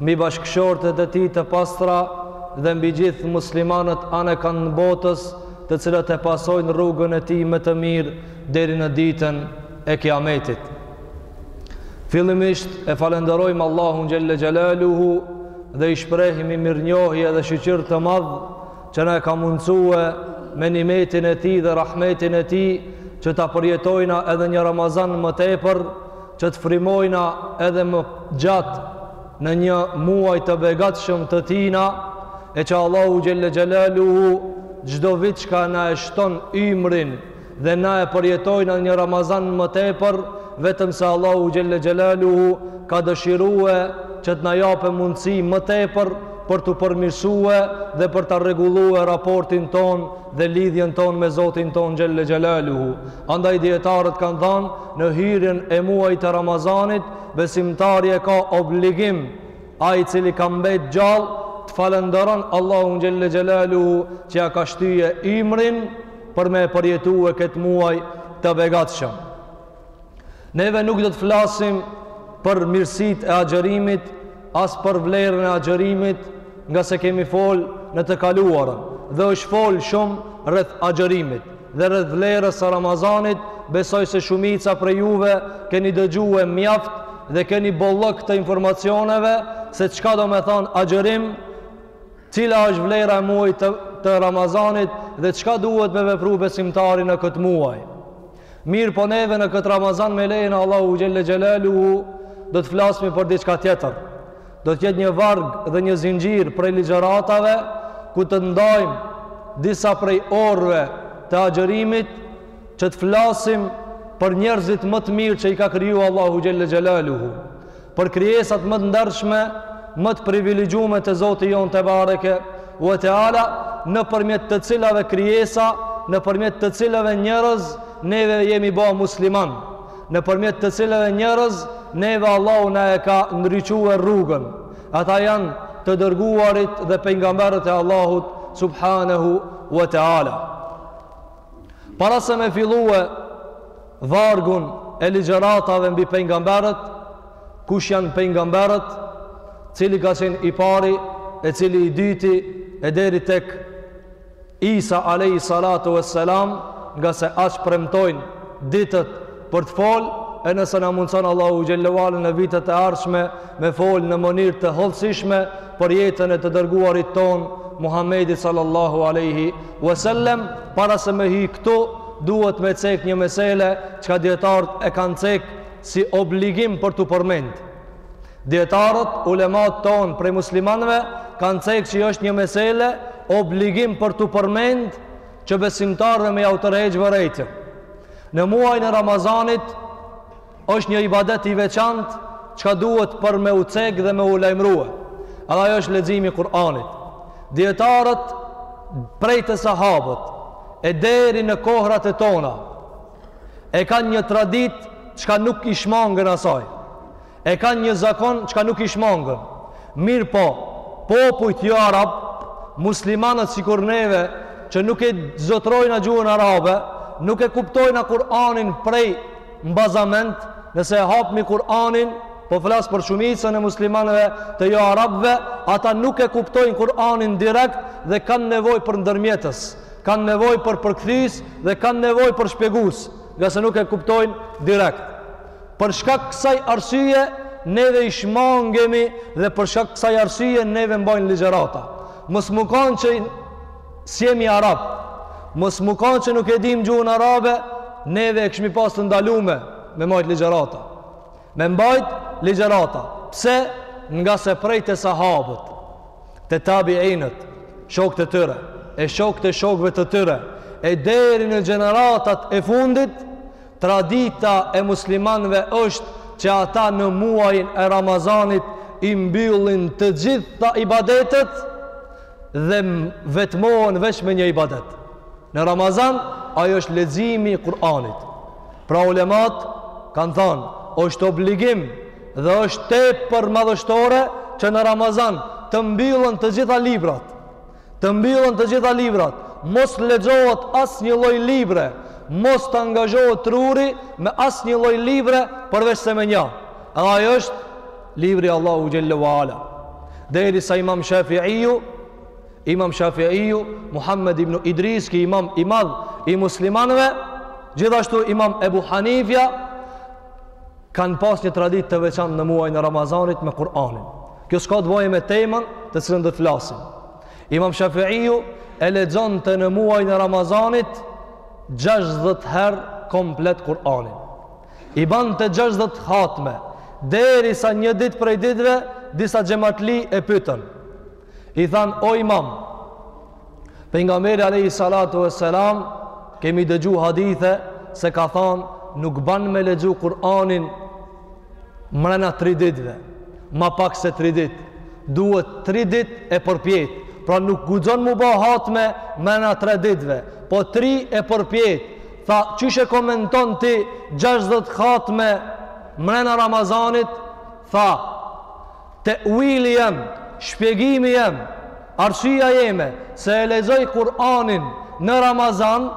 mbi bashkëshortet e tij të pastra dhe mbi gjithë muslimanët anekanë botës të cilët e pasojnë rrugën e tij me të mirë deri në ditën e Kiametit. Fillimisht e falënderojmë Allahun xhelle xhelaluhu dhe i shprehim mirënjohje dhe shyqyr të madh që na e ka mundësue me nimetin e tij dhe rahmetin e tij që ta përjetojna edhe një Ramazan më tepër që të frymojna edhe më gjatë në një muaj të begatshëm të tijna e që Allahu xhelle xhelaluhu çdo vit çka na e shton ymrin dhe na e përjetojna një Ramazan më tepër vetëm se Allahu xhelle xhelaluhu ka dëshirue që të na jape mundësi më tepër për t'u përmirësue dhe për ta rregullue raportin tonë dhe lidhjen tonë me Zotin tonë xhelle xhelaluhu Andaj dijetarët kanë thanë në hyrjen e muajit të Ramazanit besimtari e ka obligim ai i cili ka mbet gjallë të falënderon Allahun xhelle xhelaluhu që ja ka shtyje ymrin për me e përjetue këtë muaj të begatshëm. Neve nuk do të flasim për mirësitë e agjërimit, as për vlerën e agjërimit, ngase kemi fol në të kaluarën dhe është fol shumë rreth agjërimit dhe rreth vlerës së Ramazanit, besoj se shumica prej juve keni dëgjue mjaft dhe keni bollëk të informacioneve se çka domethanë agjërim, cila është vlera e muajit të Ramazanit dhe çka duhet me vepru besimtari në këtë muaj. Mirëpo neve në këtë Ramazan me lejen e Allahut xhelle xhelaluhu do të flasmi për diçka tjetër. Do të jetë një varg dhe një zinxhir prej ligjëratave ku të ndajmë disa prej orëve të agjërimit që të flasim për njerëzit më të mirë që i ka kriju Allahu xhelle xhelaluhu. Për krijesat më të ndershme, më të privilegjume te Zoti jonë tebareke ve te ala, nëpërmjet të cilave krijesa, nëpërmjet të cilave njerëz neve jemi bo musliman, nëpërmjet të cilave njerëz neve Allahu na e ka ndriçue rrugën. Ata janë të dërguarit dhe pejgamberët e Allahut subhanehu ve te ala. Para se me fillue vargun e ligjëratave mbi pejgamberët, kush janë pejgamberët, cili ka qenë i pari, e cili i dyti, e deri tek Isa alayhi salatu wassalam, ngase aq premtojnë ditët për të fol e nëse na mundson Allahu xhelle ve ala në vitet e ardhshme me fol në mënyrë të hollësishme për jetën e të dërguarit tonë Muhamedit sallallahu alaihi wasallam para se me hi këtu duhet me cek një mesele çka dijetarët e kanë cek si obligim për t'u përmend dijetarët ulematë tonë prej muslimanëve kanë cek që është një mesele obligim për t'u përmend që besimtarëve me ja u tërheq vërejtjen. Në muajin e Ramazanit është një ibadet i veçantë çka duhet për me u cek dhe me u lajmërue. Edhe ajo është leximi i Kur'anit. Dijetarët prej te sahabët e deri në kohrat e tona e kanë një traditë çka nuk i shmangen asaj. E kanë një zakon çka nuk i shmangen. Mirëpo, popujt joarabë, muslimanët sikur neve, që nuk e zotrojna gjuhën arabe, nuk e kuptojna Kur'anin prej n'bazament, nëse e hapmi Kur'anin, po flas për shumicën e muslimanëve të joarabëve, ata nuk e kuptojnë Kur'anin direkt dhe kanë nevojë për ndërmjetës, kanë nevojë për përkthys dhe kanë nevojë për shpjegus, ngase nuk e kuptojnë direkt. Për shkak kësaj arsyeje neve i shmangemi dhe për shkak kësaj arsyeje neve mbajnë ligjërata. Mos me kanë që s'jemi arabë. Mos me kanë që nuk e dimë gjuhën arabe, neve e këshmi pas të ndalume me mbajt ligjërata. Me mbajt ligjërata. Pse? Nga se prej të sahabët, te tabiinët, shokët e tyre, e shokët e shokëve të tyre, e deri te gjeneratat e fundit, Tradita e muslimanëve është që ata në muajin e Ramazanit i mbyllin të gjitha ibadetet dhe vetmohen veç me një ibadet. Në Ramazan, ai është leximi i Kur'anit. Pra ulematë kanë thanë, është obligim dhe është tepër madhështore që në Ramazan të mbyllen të gjitha librat. Të mbyllen të gjitha librat, mos lexohet asnjë lloj libre, mos të angazhohet truri me asnjë lloj libre përveçse me nja. Edhe ai është libri i Allahut xhelle ve ala. Derisa Imam Shafi'iu, Imam Shafi'iu, Muhammed ibn Idris, ky imam i madh i muslimanëve, gjithashtu Imam Ebu Hanifja, kanë pas një traditë të veçantë në muajin e Ramazanit me Kur'anin. Kjo s'ka të bëjë me temën të cilën do të flasim. Imam Shafi'iu e lexonte në muajin e Ramazanit 60 herë komplet Kur'anin. I bante 60 hatme, derisa një ditë prej ditëve disa xhematli e pyetën, I than o imam, pejgamberi alayhi salatu vesselam kemi dëgju hadithe se ka than nuk ban me lexu Kur'anin mrena 3 ditëve, ma pak se 3 ditë. Duhet 3 ditë e përpjet. Pra nuk guxon mu ba hatme mrena 3 ditëve, po 3 e përpjet. Tha, qysh e komenton ti 60 hatme mrena Ramazanit? Tha, Te'uili jem, shpjegimi jem, arsyeja jeme se e lexoj Kur'anin në Ramazan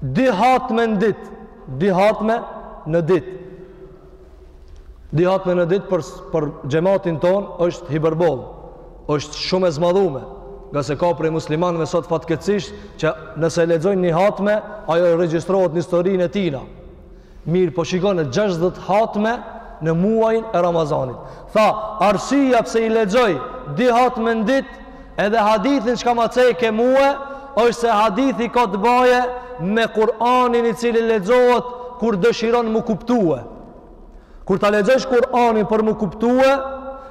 dy hatme në ditë, dy hatme në ditë. Dy hatme në ditë për për xhematin ton është hiperbolë. Është shumë e zmadhume, ngase ka prej muslimanëve sot fatkeqësisht që nëse lexojnë një hatme, ajo regjistrohet në historinë e tij. Mirëpo shikone gjashtëdhjetë hatme në muajin e Ramazanit. Tha, arsyeja pse i lexoj dy hatme në ditë, edhe hadithin çka ma ceke mua, është se hadithi ka të baje me Kur'anin i cili lexohet kur dëshiron mu kuptue. Kur ta lexosh Kur'anin për mu kuptue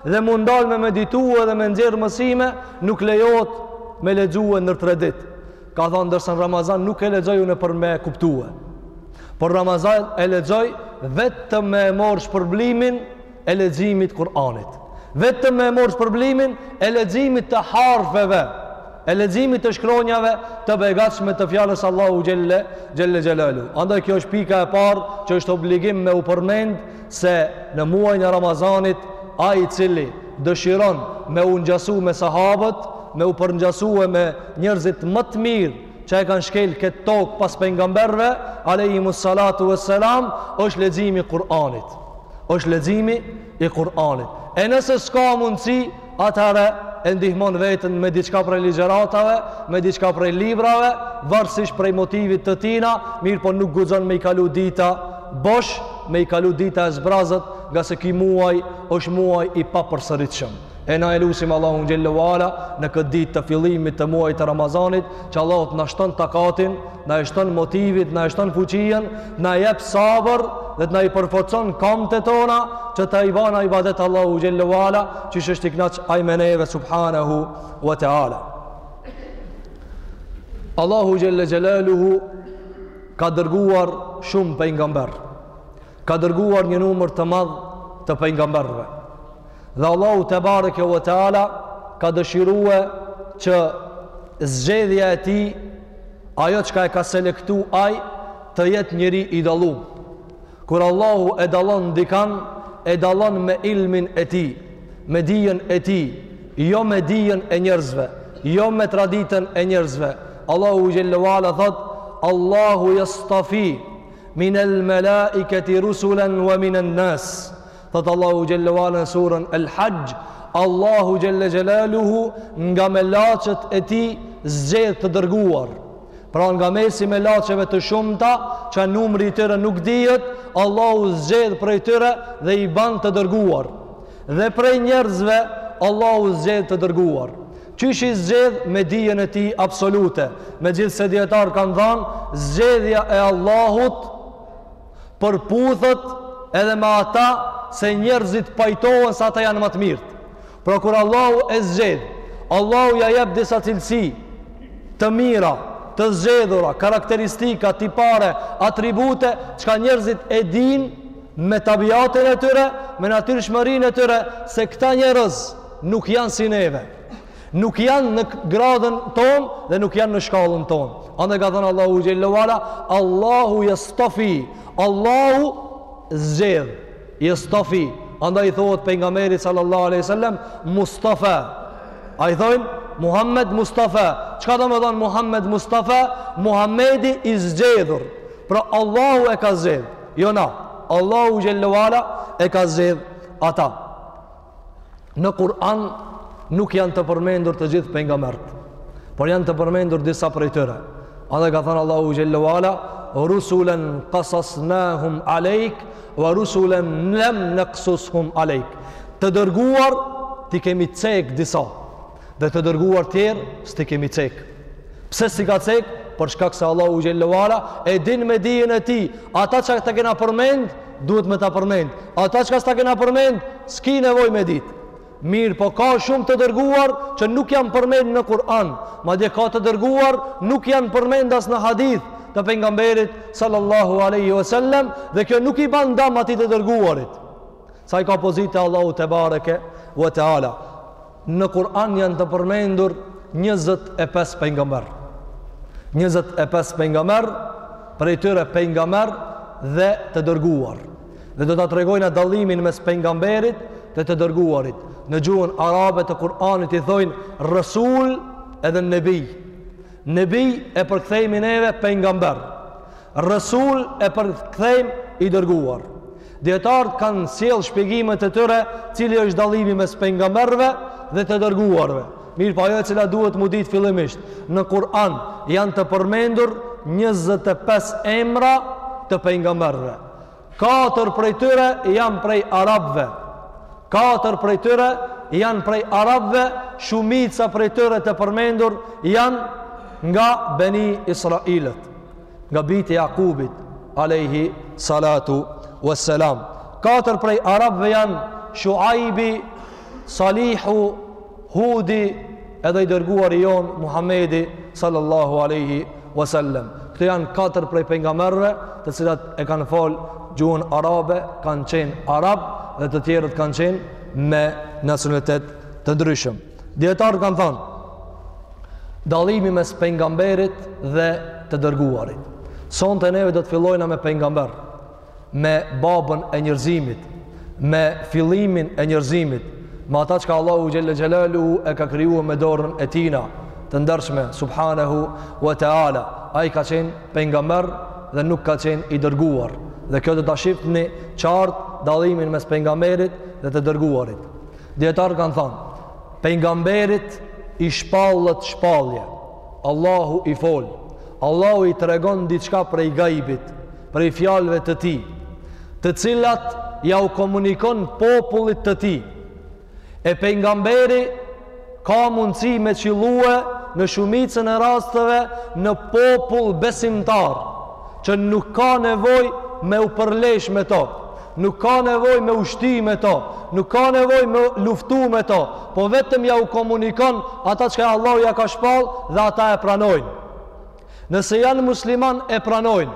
dhe mu ndal me meditue dhe me nxjerr mësime, nuk lejohet me e lexue ndër tre ditë. Ka thanë ndërsa në Ramazan nuk e lexoj unë për me kuptue. Por Ramazan e lexoj vetëm me e morë shpërblimin e leximit Kur'anit. Vetëm me e morë shpërblimin e leximit të harfeve, e leximit të shkronjave të begatshme të fjalës Allahut xhelle, xhelle xhelaluhu. Andaj kjo është pika e parë që është obligim me u përmend se në muajn e Ramazanit ai i cili dëshiron me u ngjasu me sahabët, me u përngjasue me njerëzit më të mirë që e kanë shkel këtë tokë pas pejgamberëve, alayhimus salatu wassalam, është leximi i Kur'anit. Është leximi i Kur'anit. E nëse s'ka mundësi, atëherë e ndihmon veten me diçka prej ligjëratave, me diçka prej librave, varësisht prej motivit të tina, mirëpo nuk guxon me i kalu dita bosh, me i kalu dita e zbrazët, ngase ky muaj është muaj i papërsëritshëm. E na e lusim Allahun xhelle ue ala në këtë ditë të fillimit të muajit të Ramazanit, që Allahu të na shton takatin, të na e shton motivin, të na e shton fuqinë, të na jep sabër dhe të na i përforcon kamët e tona që t'i bana ibadet Allahut xhelle ue ala, që është i kënaq ai me neve subhanahu wa taala. Allahu xhelle xhelaluhu ka dërguar shumë pejgamber. ka dërguar një numër të madh të pejgamberëve. Dhe Allahu te bareke ve teala ka dëshirue që zgjedhja e tij, ajo çka e ka selektu ai, të jetë njeri i dallum. Kur Allahu e dallon dikan, e dallon me ilmin e tij, me dijen e tij, jo me dijen e njerëzve, jo me traditën e njerëzve. Allahu xhelle ve ala thotë: Allahu jastafi Min el melaiketi rusulen wa min en nas. Thot Allahu xhelle ve ala në surën El Hajj, Allahu xhelle xhelaluhu nga melaqet e tij zgjedh të dërguar. Pra nga mesi melaqeve të shumta, që numri i tyre nuk dihet, Allahu zgjedh prej tyre dhe i ban të dërguar. Dhe prej njerëzve, Allahu zgjedh të dërguar. Qysh i zgjedh me dijen e tij absolute, megjithëse dijetarët kanë dhanë zgjedhja e Allahut përputhet edhe me ata se njerëzit pajtohen se ata janë ma të mirët. Pra kur Allahu e zgjedh, Allahu ia jep disa cilësi të mira, të zgjedhura, karakteristika, tipare, atribute, çka njerëzit e dinë me tabiatin e tyre, me natyrshmërinë e tyre se këta njerëz nuk janë si neve nuk janë në gradën tonë dhe nuk janë në shkallën tonë andaj ka thënë Allahu xhelle ve ala Allahu jastafi Allahu zgjedh jastafi andaj i thohet pejgamberit sallallahu alejhi ve selem Mustafa a i thojnë Muhammed Mustafa çka domethonë Muhammed Mustafa Muhammedi i zgjedhur pra Allahu e ka zgjedh jo na Allahu xhelle ve ala e ka zgjedh ata Në Kur'an nuk janë të përmendur të gjithë pejgamberët, por janë të përmendur disa prej tyre. Andaj ka thënë Allahu xhelle ve ala rusulan qasasnahum alejk wa rusulan lam naqsushum alejk. Të dërguar t'i kemi cek disa, dhe të dërguar tjerë s't'i kemi cek pse s'i ka cek për shkak se Allahu xhelle ve ala e din me dijen e tij ata çka ta kena përmend duhet me ta përmend ata çka s'ta kena përmend s'ki nevojë me dit mirëpo ka shumë të dërguar që nuk janë përmend në Kur'an madje ka të dërguar nuk janë përmend as në hadith të pejgamberit sallallahu alejhi ve sellem dhe kjo nuk i ban dam atij të dërguarit sa i ka pozitë te Allahu te bareke ve teala Në Kur'an janë të përmendur 25 pejgamber. 25 pejgamber, prej tyre pejgamber dhe të dërguar. Dhe do ta tregojna dallimin mes pejgamberit dhe të dërguarit. Në gjuhën arabe të Kur'anit i thojnë Resul edhe Nebi. Nebi e përkthejmë neve pejgamber. Resul e përkthejmë i dërguar. Dijetarët kanë sjellë shpjegimet e tyre cili është dallimi mes pejgamberëve dhe të dërguarve. Mirëpo ajo e cila duhet mu ditë fillimisht, në Kur'an janë të përmendur 25 emra të pejgamberëve. Katër prej tyre janë prej arabëve. Katër prej tyre janë prej arabëve, shumica prej tyre të përmendur janë nga Beni Israilët. nga bijtë e Jakubit, alejhi salatu ve selam. Katër prej Arabëve janë Shuaibi, Salihu, Hudi, edhe i dërguari jonë, Muhammedi, sallallahu alejhi ve selem. Këto janë katër prej pejgamberëve të cilat e kanë folë gjuhën Arabe, kanë qenë Arabë dhe të tjerët kanë qenë me nacionalitet të ndryshëm. Dijetarët kanë thanë dallimi mes pejgamberit dhe të dërguarit. Sonte neve do të fillojna me pejgamber, me babën e njerëzimit, me fillimin e njerëzimit, me ata çka Allahu xhelle xhelaluhu e ka krijuar me dorën e tina, të nderçme subhanahu wa taala. Ai ka qenë pejgamber dhe nuk ka qenë i dërguar. Dhe kjo do ta shifni qartë dallimin mes pejgamberit dhe të dërguarit. Dijetarët kanë thanë, pejgamberit i shpallet shpallje, Allahu i fol, Allahu i tregon diçka prej gajbit, prej fjalëve të tij, të cilat ja u komunikon popullit të tij. E pejgamberi ka mundësi me qillu në shumicën e rasteve në popull besimtar, që nuk ka nevojë me u përlesh me to. nuk ka nevojë me u shty me to, nuk ka nevojë me luftu me to, po vetëm ja u komunikon ata çka Allahu ja ka shpall dhe ata e pranojnë. Nëse janë musliman e pranojnë,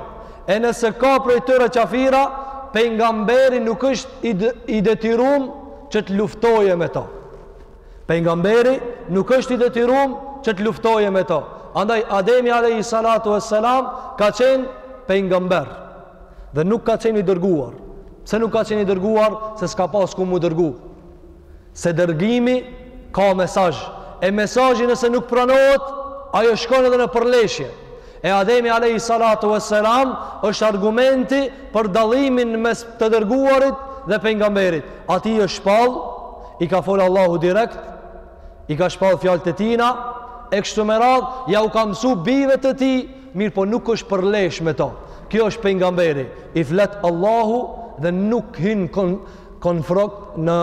e nëse ka prej tyre qafira, pejgamberi nuk është i detyrum që të luftojë me to. Pejgamberi nuk është i detyrum që të luftojë me to. Andaj, Ademi alejhi salatu ve selam ka qenë pejgamber. Dhe nuk ka qenë i dërguar. Pse nuk ka qenë i dërguar? Se s'ka pas ku mu dërgu. Se dërgimi ka mesazh. E mesazhi nëse nuk pranohet, ajo shkon edhe në përleshje. E Ademi alayhi salatu wassalam është argumenti për dallimin mes të dërguarit dhe pejgamberit. Atij është shpall, i ka fol Allahu direkt, i ka shpallë fjalët e tina, e kështu me radhë, ja u ka mësu bijve të tij, mirëpo nuk është përlesh me to. Kjo është pejgamberi, i flet Allahu dhe nuk hin kon, konfront në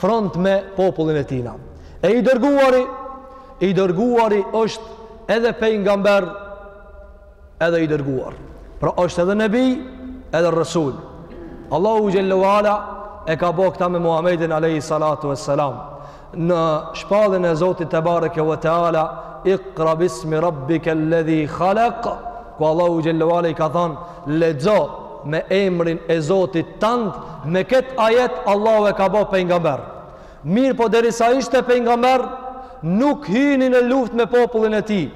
front me popullin e tina. E i dërguari, i dërguari është edhe pejgamber, edhe i dërguar pra është edhe nebij edhe resul Allahu xhelle ve ala e ka bo këta me Muhammedin alejhi salatu ve selam në shpalljen e Zotit tebareke ve teala ikra bismi rabbikel-ledhi khalak ku Allahu xhelle ve ala i ka than lexo me emrin e Zotit tand me këtë ajet Allahu e ka bo pejgamber Mirëpo derisa ishte pejgamber, nuk hini në luftë me popullin e tij.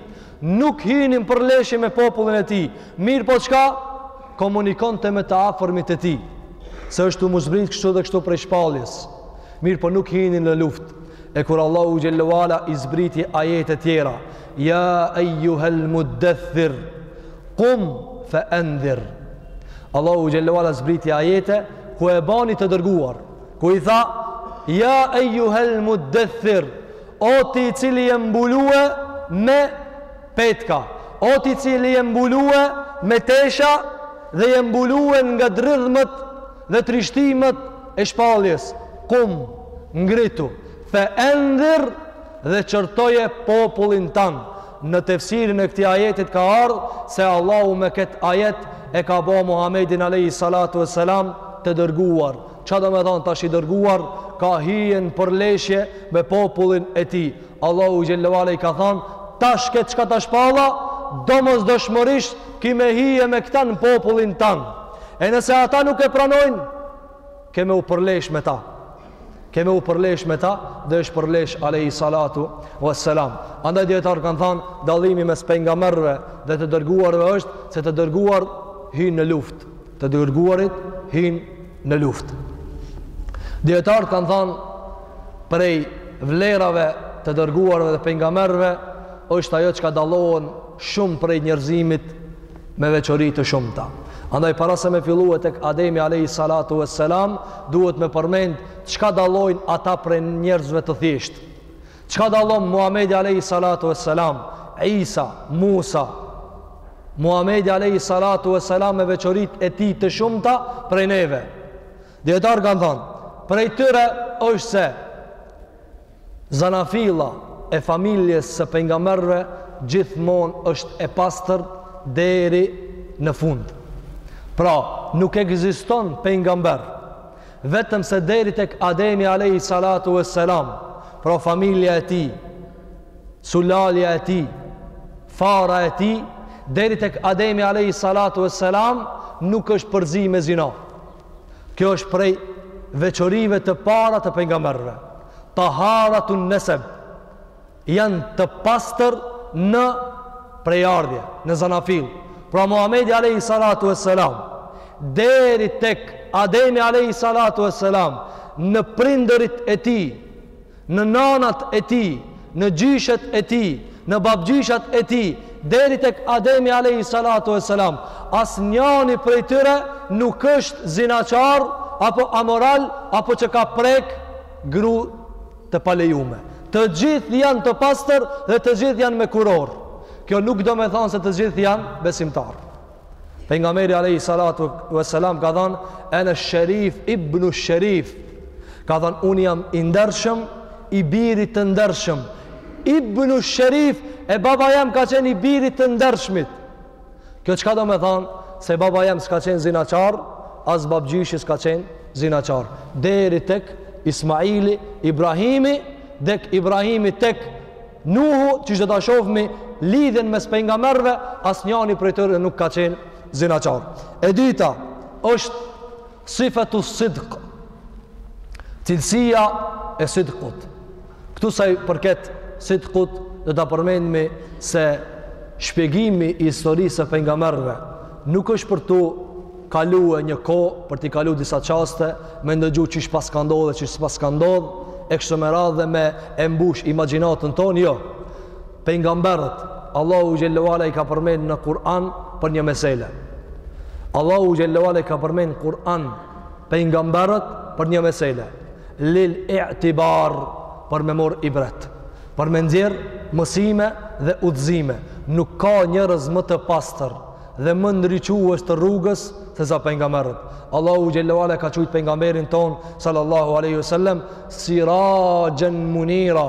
Nuk hini në përleshje me popullin e tij. Mirëpo çka? Komunikonte me të afërmit e tij. Se është tu m'u zbrit kështu dhe kështu prej shpalljes. Mirëpo nuk hini në luftë. E kur Allahu xhelle ve ala i zbriti ajete tjera, ya ayyuhal mudaththir qum fa anzir. Allahu xhelle ve ala zbriti ajete ku e bani të dërguar. ku i tha ja ejjuhel muddethir o ti i cili je mbulue me petka o ti i cili je mbulue me tesha dhe je mbulue nga dridhmat dhe trishtimet e shpalljes kum ngritu fe endhir dhe qortoje popullin tand në tefsirin e këtij ajetit ka ardh se Allahu me këtë ajet e ka bo Muhammedin a.s. të dërguar Ça domethanë tash i dërguar ka hi në përleshje me popullin e tij. Allahu xhelle ve ala i ka than, tash këtë çka ta shpalla, domosdoshmërisht ki me hi me këta në popullin tand. E nëse ata nuk e pranojnë, ke me u përlesh me ta. Ke me u përlesh me ta dhe është përlesh alejhi salatu ve selam. Andaj dijetarët kanë thanë, dallimi mes pejgamberëve dhe të dërguarve është se të dërguarit hijnë në luftë. Të dërguarit hijnë në luftë. Dijetarët kanë thanë prej vlerave të dërguarve dhe pejgamberëve është ajo çka dallohen shumë prej njerëzimit me veçori të shumta. Andaj para se me fillue tek Ademi alayhi salatu wassalam, duhet me përmend çka dallojnë ata prej njerëzve të thjeshtë. Çka dallon Muhamedi alejhi salatu e selam, Isa, Musa, Muhamedi alejhi salatu e selam me veçoritë e tij të shumta prej neve. Dijetarët kanë thonë, prej tyre është se zanafilla e familjes së pejgamberëve gjithmonë është e pastër deri në fund. Pra, nuk ekziston pejgamber Vetëm se deri tek Ademi alejhi salatu ue selam, pra familja e tij, sulalja e tij, fara e tij, deri tek Ademi alejhi salatu ue selam nuk është përzi me zina. Kjo është prej veçorive të para të pejgamberëve. Taharatun nesab. janë të pastër në prejardhje, në zanafillë. Pra Muhamedi alayhi salatu vesselam deri tek Ademi alayhi salatu vesselam në prindërit e tij, në nanat e tij, në gjyshet e tij, në babgjyshat e tij, deri tek Ademi alayhi salatu vesselam, asnjani prej tyre nuk është zinaçar apo amoral apo që ka prek gru Të palejume. Të gjithë janë të pastër dhe të gjithë janë me kurorë. Kjo nuk do me thanë se të gjithë janë besimtarë. Pejgamberi alejhi salatu veselam ka thanë, ene sherif, ibnu sherif. Ka thanë, unë jam i ndershëm, i birit të ndershëm. Ibnu sherif, e baba jem ka qenë i birit të ndershmit. Kjo çka do me thanë, se baba jem s'ka qenë zinaqar, as babgjyshi s'ka qenë zinaqar. Deri tek Ismaili, Ibrahimi, dhe Ibrahimi tek Nuhu, që do ta shofmi lidhjen mes pejgamberëve, asnjani prej tyre nuk ka qenë zinaqar. E dyta, është sifatu sidk, cilësia e sidkut. Këtu sa i përket sidkut do ta përmendmi se shpjegimi i historisë së pejgamberëve nuk është për ta kalue një kohë, për t'i kalu disa çaste, me ndëgju qysh paska ndodh dhe qysh s'paska ndodh, e kështu me radhë dhe me e mbush imagjinatën tonë, jo. Pejgamberët, Allahu xhelle ue ala i ka përmend në Kur'an për një mesele. Allahu xhelle ue ala i ka përmend në Kur'an Pejgamberët për një mesele, lil i'tibar, për me marr ibret, për me nxjerr mësime dhe udhëzime, nuk ka njerëz më të pastër dhe më ndriçues të rrugës se sa pejgamberët. Allahu xhalla wala ka qujt pejgamberin tonë sallallahu alaihi wasallam siraxhan munira.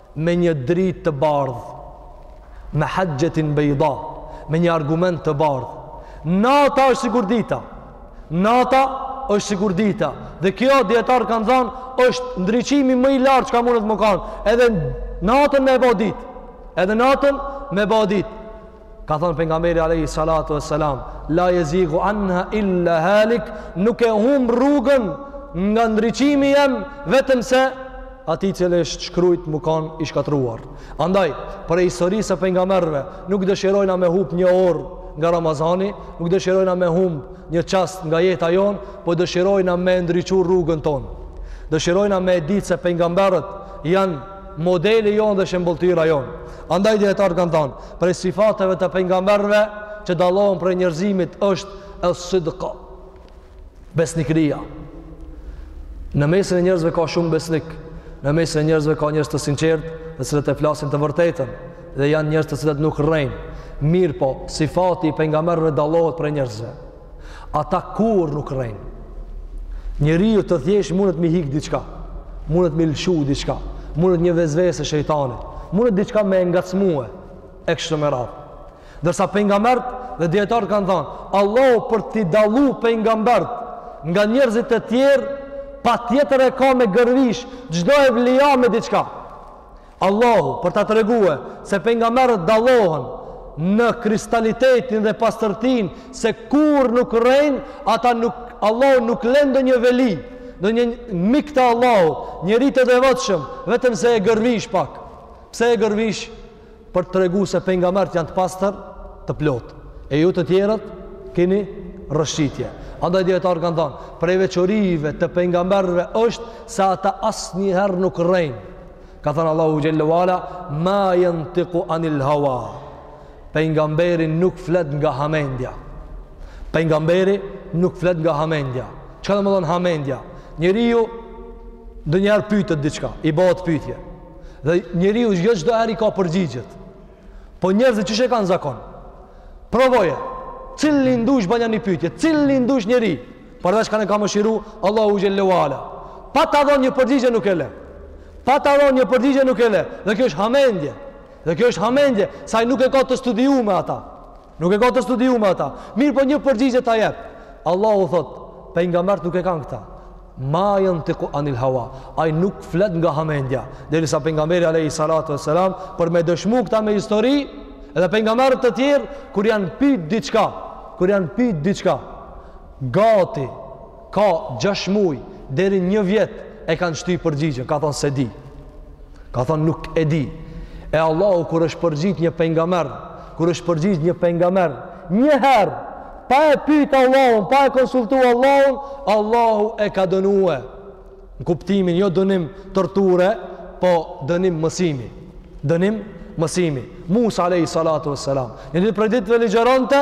me një dritë të bardhë mehaxhetin bejda me një argument të bardhë nata është sikur dita nata është sikur dita dhe kjo dijetarët kanë thanë është ndriçimi më i lartë çka mundet me kanë edhe natën me e bo ditë edhe natën me e bo ditë Ka thënë pejgamberi alayhi salatu wassalam, la yazigu anha illa halik, nuk e humb rrugën nga ndriçimi jem vetëm se atij që i është shkrujt me kanë i shkatërruar. Andaj, prej historisë së pejgamberëve, nuk dëshirojna me hup një orë nga Ramazani, nuk dëshirojna me humb një çast nga jeta jonë, po dëshirojna me ndriçu rrugën tonë. Dëshirojna me ditë se pejgamberët janë modeli jonë dhe shembëlltyra jonë. Andaj dijetarët kanë thanë, Prej sifateve të pejgamberëve që dallohen prej njerëzimit është as-sidq. Besnikëria. Në mesin e njerëzve ka shumë besnik. Në mesin e njerëzve ka njerëz të sinqertë, të cilët e flasin të vërtetën dhe janë njerëz të cilët nuk rrejnë. Mirëpo sifati i pejgamberëve dallohet prej njerëzve. Ata kurrë nuk rrejnë. Njeriut të thjeshtë mundet me i hik diçka, mundet me i lëshu diçka, mundet një vesvese e shejtanit, mundet diçka me e ngacmue e kështu me radhë. Ndërsa pejgamberët dhe dijetarët kanë thënë, Allahu për t'i dallu pejgamberët nga njerëzit e tjerë, patjetër e ka me gërvish çdo evlija me diçka. Allahu, për ta tregue se pejgamberët dallohen në kristalitetin dhe pastërtinë se kurrë nuk rrejnë, ata nuk Allahu nuk len ndonjë veli, ndonjë mik të Allahut, njeri të devotshëm, vetëm se e gërvish pak. Pse e gërvish? Për të tregu se pejgamberët janë të pastër, të plotë. E ju të tjerët keni rrëshqitje. Andaj dijetarët kanë thënë, prej veçorive të pejgamberëve është se ata asnjëherë nuk rrejnë. Ka thënë Allahu xhelle ue ala, ma jentiku anil hawa. Pejgamberi nuk flet nga hamendja. Pejgamberi nuk flet nga hamendja. Çka domethënë hamendja? Njeriu ndonjëherë pytet diçka, i bëhet pytje. Dhe njeriu jo çdo herë i ka përgjigjet. Po njerëzit qysh e kanë zakon? Provoje, cilin dush banja një pytje, cilin dush njeri. Përveç kan e ka mëshiru Allahu xhelle ue ala. Pa ta dhon një përgjigje nuk e le. Pa ta dhon një përgjigje nuk e le. Dhe kjo është hamendje. Dhe kjo është hamendje. Se ai nuk e ka të studiume ata. Nuk e ka të studiume ata. Mirëpo një përgjigje ta jep. Allahu thotë, pejgamberët nuk e kanë këta. Ma jentiku anil hawa. Ai nuk flet nga hamendja. Derisa pejgamberi, alejhi salatu ue selam, për me dëshmu këta me histori, edhe pejgamberë të tjerë, kur janë pyt diçka, kur janë pyt diçka, gati kah gjashtë muaj deri një vjet e kanë shty përgjigjen, ka thonë se di. Ka thonë nuk e di. E Allahu kur është përgjigj një pejgamber, kur është përgjigj një pejgamber, një herë pa e pyet Allahun, pa e konsultu Allahun, Allahu e ka dënu. Në kuptimin jo dënim torture, po dënim mësimi. Dënim mësimi. Musa alayhi salatu wassalam. Në një prej ditëve ligjëronte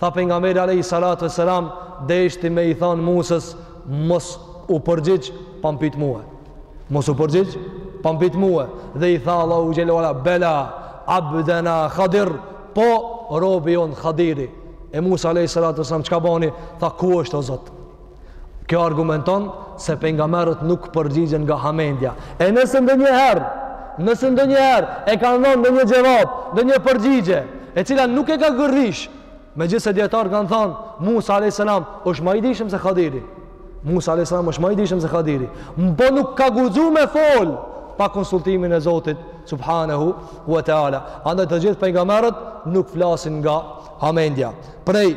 Tha pejgamberi alejhi salatu ves selam deshti me i thanë Musës mos u përgjigj pa m'pyt mue. Mos u përgjigj pa m'pyt mue dhe i tha Allahu xhel-le ve ala bela abduna Khadir po robi jonë Khadiri. E Musa alejhi salatu ves selam çka bani? Tha ku është o Zot? Kjo argumenton se pengamerët nuk përgjigjen nga hamendja. E nëse ndonjëherë, nëse ndonjëherë e kanë dhonë ndonjë xhevab, ndonjë përgjigje, e cila nuk e ka gërrish, megjithëse dijetarët kanë thonë, Musa a.s. është ma i dishëm se Khadiri. Musa a.s. është ma i dishëm se Khadiri. Po nuk ka guzu me folë, pa konsultimin e Zotit, subhanahu wa ta'ala. Andaj të gjithë pengamerët nuk flasin nga hamendja. Prej,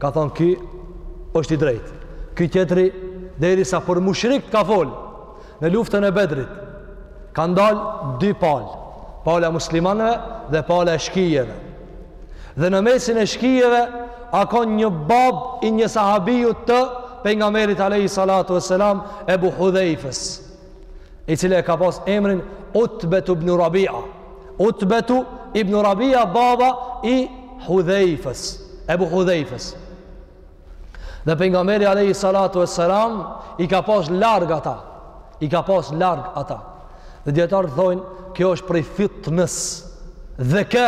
Ka thonë ky është i drejtë. Ky tjetri derisa për mushrik ka folë. Në luftën e Bedrit, kanë dalë dy palë. Pala e muslimanëve dhe pala e shkijeve. Dhe në mesin e shkijeve, a kon një babë i një sahabiu të pejgamberit Alehi Salatu e Selam Ebu Hudhejfës. i cili e ka pas emrin Utbetu ibn Rabia. Utbetu ibn Rabia baba i Hudhejfës, Ebu Hudhejfës. Dhe pejgamberi Alehi Salatu e Selam, i ka pas larg ata. I ka pas larg ata. Dhe dijetarët thojnë, kjo është prej fitnës dhe ke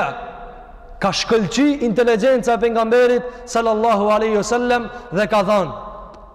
ka shkëlqy inteligjenca e pejgamberit sallallahu aleyhi sallem dhe ka thanë,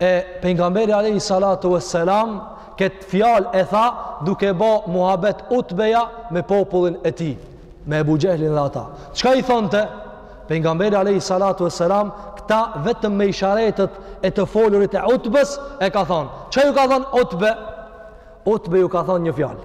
E pejgamberi alayhi salatu wassalam kët fjalë e tha duke bo muhabet Utbeja me popullin e tij, me Ebu Xehlin dhe ata. Çka i thonte? Pejgamberi alayhi salatu wassalam këta vetëm me isharetet e të folurit e Utbës e ka thonë. Çka ju ka thonë Utbe? Utbe ju ka thonë një fjalë.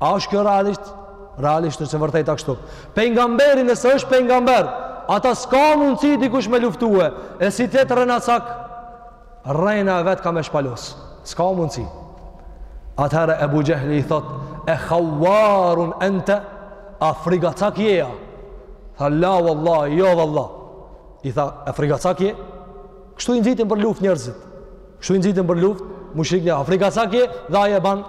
A është kjo realisht? Realisht është e vërteta kështu. Pengamberi nëse është pengamber, ata s'ka mundësi dikush me luftue. E si t'jetë rrenacak, rrena e vet ka me shpalos. S'ka mundësi. Atëherë Ebu Xhehli i thotë, e khawarun ente, a frigacak je a? Tha, la vallahi, jo vallah. I tha, a frigacak je a? Kështu i nxitin për luftë njerëzit. Kështu i nxitin për luftë mushrikët. Afrika sa kije dhe ai e ban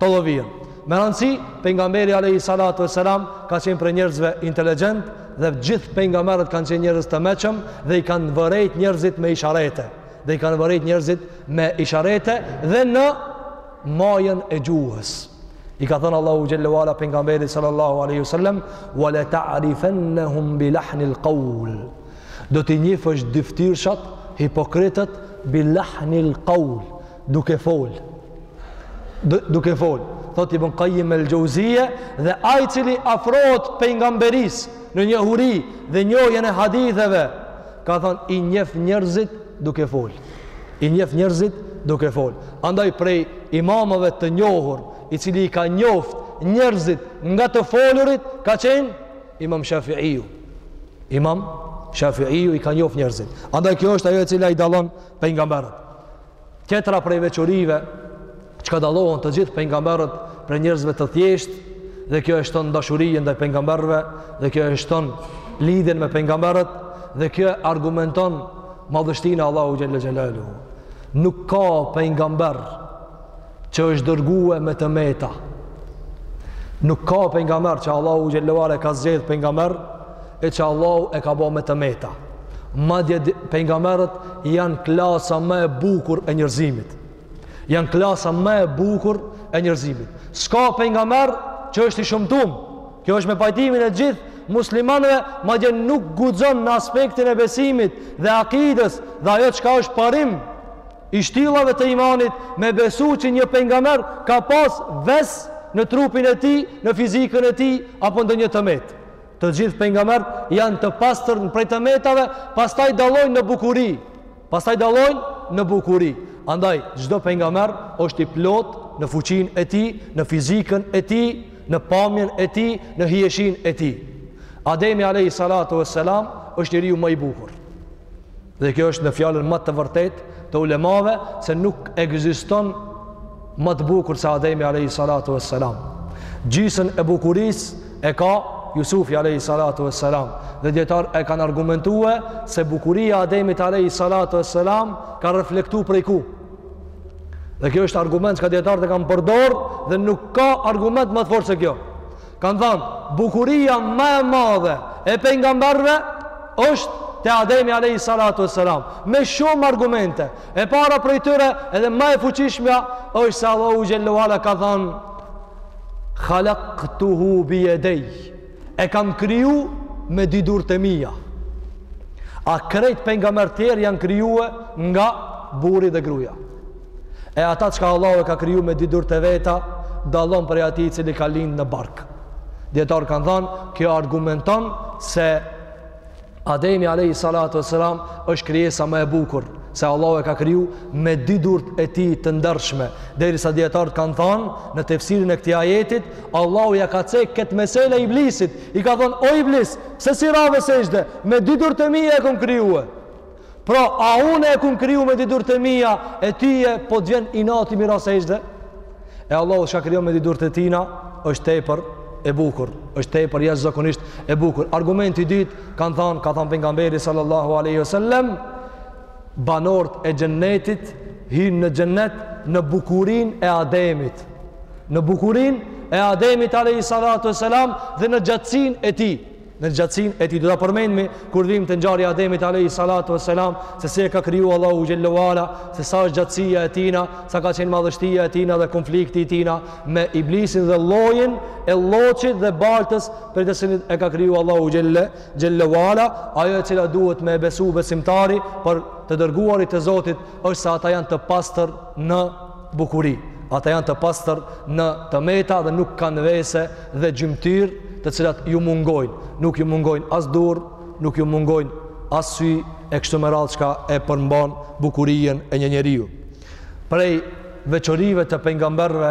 tollovien. Me rëndësi, pejgamberi alayhi salatu wasalam ka qenë prej njerëzve inteligjent dhe gjithë pejgamberët kanë qenë njerëz të mençëm dhe i kanë vërejt njerëzit me isharete. Dhe i kanë vërejt njerëzit me isharete dhe në majën e gjuhës. I ka thënë Allahu xhallahu ala pejgamberit sallallahu alaihi wasallam, "Wa la ta'rifannahum fi lahnil qawl." Do t'i njihësh dyftyrshat, hipokritët fi lahnil qawl, duke fol. Duke fol, thotë Ibn Qayyim el-Jauziyje dhe ai i cili afrohet pejgamberisë në njohuri dhe njohjen e haditheve, ka thënë i njef njerëzit duke fol. I njef njerëzit duke fol. Andaj prej imamëve të njohur, i cili i ka njoft njerëzit nga të folurit, ka qenë Imam Shafi'iu. Imam Shafi'iu i ka njoft njerëzit. Andaj kjo është ajo e cila i dallon pejgamberët. Tjetra prej veçorive çka dallohen të gjithë pejgamberët prej njerëzve të thjeshtë dhe kjo e shton dashurinë ndaj pejgamberëve dhe kjo e shton lidhjen me pejgamberët dhe kjo argumenton madhështinë e Allahu xhalla xhelaluhu. Nuk ka pejgamber që është dërgue me të meta. Nuk ka pejgamber që Allahu xhelle ve ala e ka zgjedh pejgamber e që Allahu e ka bo me të meta. Madje pejgamberët janë klasa më e bukur e njerëzimit. Janë klasa më e bukur e njerëzimit. S'ka pejgamber që është i shëmtum. Kjo është me pajtimin e gjithë muslimanëve, madje nuk guxon në aspektin e besimit dhe akidës dhe ajo çka është parim I shtyllave të imanit me besu që një pejgamber ka pas ves në trupin e tij, në fizikën e tij, apo ndonjë të metë. Të gjithë pejgamberët janë të pastër prej të metave, pastaj dallojnë në bukuri. Pastaj dallojnë në bukuri. Andaj, çdo pejgamber është i plotë në fuqinë e tij, në fizikën e tij, në pamjen e tij, në hijeshinë e tij. Ademi alejhi salatu ve selam është njeriu më i bukur. Dhe kjo është në fjalën më të vërtetë të ulemave se nuk ekziston më të bukur se Ademi alejhi salatu ve selam. Gjysën e bukurisë e ka Jusufi alejhi salatu ve selam. Dhe dijetarët e kanë argumentue se bukuria e Ademit alejhi salatu ve selam ka reflektu prej ku. Dhe kjo është argument çka dijetarët e kanë përdor dhe nuk ka argument më të fortë se kjo. Kanë thënë, bukuria më e madhe e pejgamberëve është te Ademi alayhi salatu wassalam, me shumë argumente. E para prej tyre, edhe më e fuqishmja, është se Allahu xhallahu ala ka thënë khalaqtuhu bi yadayy. E kam kriju me dy durë të mia. A krejt pejgamberët tjerë janë krijuar nga burri dhe gruaja. E ata çka Allahu e ka kriju me dy durt e veta, dallon prej atij i cili ka lindë në bark. Dietarët kanë thënë, kjo argumenton se Ademi alayhi salatu wasalam është krijesa më e bukur, se Allahu e ka kriju me dy durt e tij të ndershme. Derisa dietarët kanë thënë në tefsirin e këtij ajetit, Allahu ja ka cek këtë meselë iblisit. I ka thënë, "O iblis, pse s'i rave sexhde? Me dy durt e mia e kam krijue." Pra, a unë e kom kriju me dy durt e mia e tyje, po të vjen inati me i ra sexhde? E Allahu çka krijon me dy durt e tina, është tepër e bukur, është tepër jashtëzakonisht e bukur. Argumenti i dytë, kanë thanë, ka thanë pejgamberi sallallahu aleyhi sallem, banorët e xhennetit, hinë në xhennet, në bukurinë e Ademit. Në bukurinë e Ademit aleyhi salatu ve selam dhe në gjatësinë e tij. Në gjatësinë e tij do ta përmendmi kur vijmë te ngjarja e Ademit alejhi salatu ve selam, se si e ka kriju Allahu xhelle ve ala, se sa është gjatësia e tina, sa ka qenë madhështia e tina dhe konflikti i tina me iblisin dhe llojin e lloçit dhe baltës prej të cilit e ka kriju Allahu xhelle ve ala, ajo e cila duhet me e besu besimtari për të dërguarit e Zotit është se ata janë të pastër në bukuri, ata janë të pastër në të meta dhe nuk kanë vese dhe gjymtyrë të cilat ju mungojnë, nuk ju mungojnë as durë, nuk ju mungojnë as sy e kështu me radhë çka e përmban bukurinë e një njeriu. Prej veçorive të pejgamberëve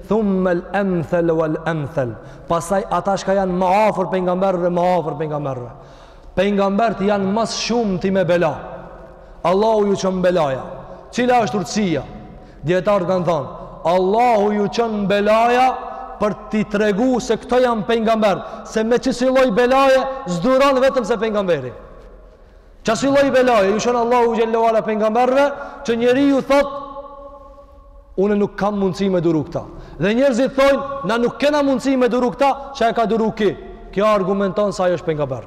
Thumme l'emthel wa l'emthel. Pastaj ata çka janë më afër pejgamberëve, më afër pejgamberëve. Pejgamberët janë më së shumti me bela. Allahu ju çon belaja. Cila është urtësia? Dietarët kanë thënë, Allahu ju çon belaja për t'i tregu se këto janë pejgamber, se me qësi lloj belaje s'duron vetëm se pejgamberi. Qasi lloj belaje ju çon Allahu xhallahu ala pejgamberëve që njeriu thot unë nuk kam mundësi me duru këta. Dhe njerëzit thonë na nuk kena mundësi me duru këta, çka e ka duru ky? Kjo argumenton se ai është pejgamber.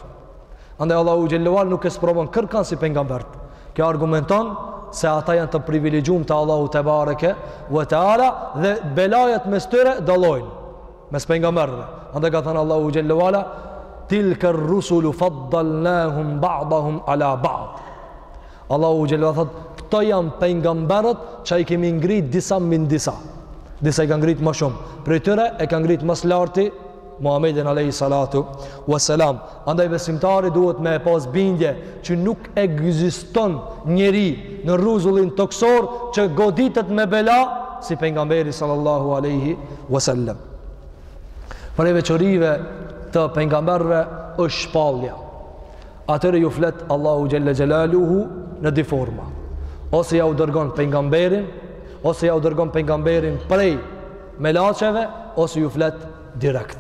Andaj Allahu xhallahu ala nuk e sprovon kërkan si pejgamberët. Kjo argumenton se ata janë të privilegjum te Allahu te bareke ve teala dhe belajet mes tyre dallojnë. mes pejgamberëve andaj ka thënë Allahu xhelle ve ala tilka ar-rusulu faddalnahum ba'dahum ala ba'd Allahu xhelle ve ala thotë këto janë pejgamberët që i kemi ngrit disa mbi disa disa i kanë ngrit ma shumë prej tyre e kanë ngrit ma s'larti Muhammedin alayhi salatu wassalam Andaj besimtari duhet me e pas bindje që nuk ekziston njeri në rruzullin tokësor që goditet me bela si pejgamberi sallallahu alaihi wasallam. Prej veçorive të pejgamberëve është shpallja. Atyre ju flet Allahu xhelle xhelaluhu në dy forma. Ose ja u dërgon pejgamberin, ose ja u dërgon pejgamberin prej melaqeve, ose ju flet Direkt.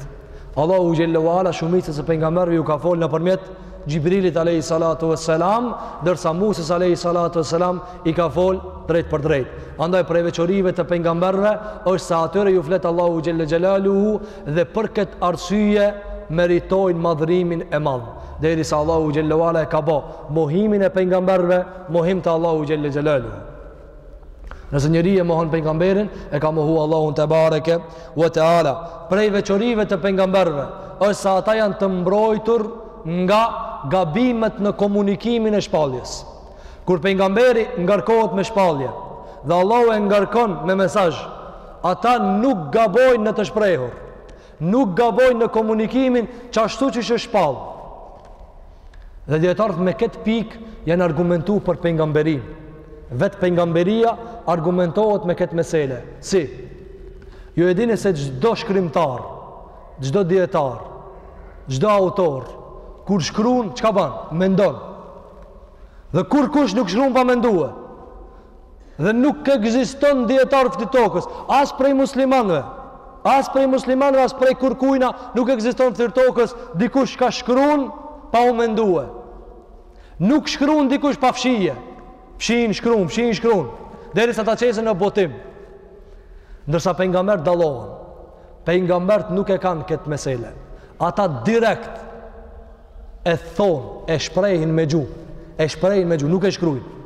Allahu xhelle ve ala shumicës së pengamberve ju ka folë nëpërmjet Xhibrilit alejhi salatu ve selam, ndërsa Musës alejhi salatu ve selam i ka folë drejtpërdrejt. Andaj prej veçorive të pengamberve është se atyre ju flet Allahu xhelle xhelaluhu dhe për këtë arsyje meritojnë madhrimin e madhë. Derisa Allahu xhelle ve ala e ka bo mohimin e pengamberve mohim të Allahut xhelle xhelaluhu. Nëse njeri e mohon pengamberin, e ka mohu Allahun tebareke ve teala. Prej veçorive të pengamberve, është se ata janë të mbrojtur nga gabimet në komunikimin e shpalljes. Kur pengamberi ngarkohet me shpallje, dhe Allahu e ngarkon me mesazh, ata nuk gabojnë në të shprehur, nuk gabojnë në komunikimin qashtu qysh është shpallë. Dhe dijetarët me këtë pikë janë argumentu për pengamberin. Vetë pengamberia argumentohet me këtë mesele. Si? Ju e dini se çdo shkrimtar, çdo dijetar, çdo autor, kur shkrun, çka ban? Mendon. Dhe kurkush nuk shkrun pa mendue. Dhe nuk ekziston dijetar n'ftyrë t'tokës, as prej muslimanëve, as prej muslimanëve, as prej kurkujna, nuk ekziston n'ftyrë t'tokës dikush ka shkrun pa u mendue. Nuk shkrun dikush pa fshije. Fshin shkrun, fshin shkrun, derisa ta qesin në botim. Ndërsa pengambert dallohen. Pengambert nuk e kanë këtë mesele. Ata direkt e thonë, e shprehin me gjuhë, e shprehin me gjuhë, nuk e shkrujnë.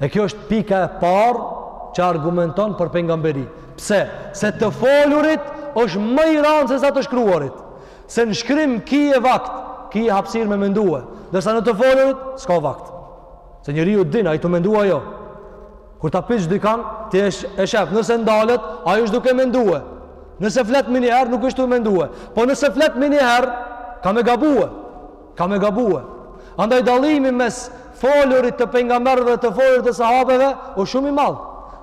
E kjo është pika e parë që argumenton për pengamberi. Pse? Se të folurit është më i ranë sesa të shkruarit. Se në shkrim kie vakt, kie hapsirë me mendue. Ndërsa në të folurit, s'ka vakt. Se njeriu din, ai tu mendu a jo. Kur ta pytsh dikan, ti e, sh e shef, nëse ndalet, ai është duke mendue. Nëse flet menjëherë, nuk është tu mendue. Po nëse flet menjëherë, ka me gabue. Ka me gabue. Andaj dallimi mes të folurit të pejgamberëve dhe të folurit të sahabeve është shumë i madh.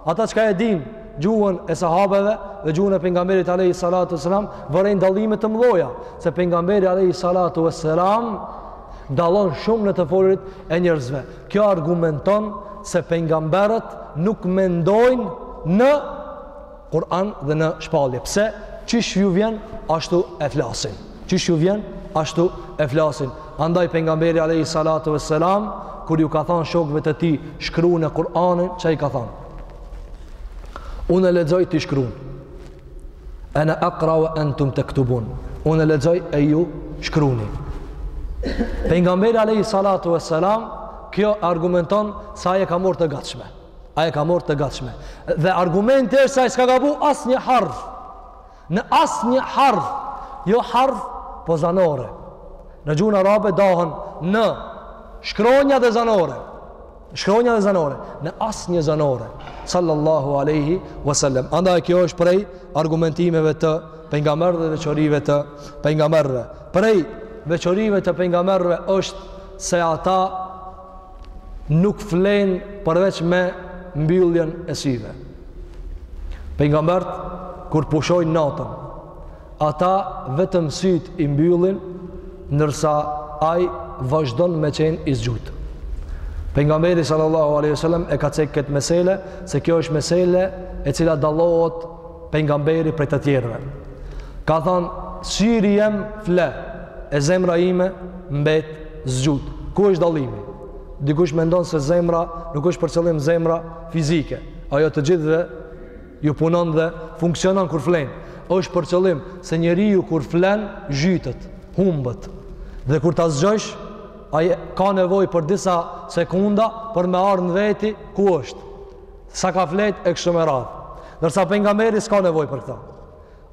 Ata që e dinë gjuhën e sahabeve dhe gjuhën e pejgamberit alayhi salatu wasalam vërejnë dallime të mëdha, se pejgamberi alayhi salatu wasalam dallon shumë në të folurit e njerëzve. Kjo argumenton se pejgamberët nuk mendojnë në Kur'an dhe në shpallje. Pse? Qysh ju vjen, ashtu e flasin. Qysh ju vjen, ashtu e flasin. Andaj pejgamberi alayhi salatu vesselam kur ju ka thënë shokëve të tij, shkruani Kur'anin, ça i ka thënë. Unë e lexoj ti shkruan. Ana aqra wa antum taktubun. Unë e lexoj e ju shkruani. Pejgamberi alayhi salatu vesselam kjo argumenton se ai e ka marrë të gatshme. Ai e ka morë të gatshme. Dhe argumenti është se ai s'ka gabu asnjë harf. Në asnjë harf, jo harf, po zanore. Në gjuhën arabe dahen në shkronja dhe zanore. Shkronja dhe zanore. Në asnjë zanore. Sallallahu aleyhi wasallam. Andaj kjo është prej argumentimeve të pejgamberëve dhe veçorive të pejgamberëve. Prej veçorive të pejgamberëve është se ata nuk flenë përveç me mbylljen e syve. Pejgambert kur pushojnë natën, ata vetëm sytë i mbyllin ndërsa ai vazhdon me qenë i zgjutë. Pejgamberi sallallahu alaihi wasallam e ka cek këtë mesele se kjo është mesele e cila dallohet Pejgamberi prej të tjerëve ka thënë syri jem fle e zemra ime mbet zgjut. Ku është dallimi? Dikush mendon se zemra nuk është për qëllim zemra fizike. Ajo të gjithëve ju punon dhe funksionon kur flenë. Është për qëllim se njeriu kur flen zhytet, humbet. Dhe kur ta zgjosh, ai ka nevojë për disa sekonda për me ardhë në veti ku është. Sa ka flet e kështu me radhë. Ndërsa pejgamberi s'ka nevojë për këtë.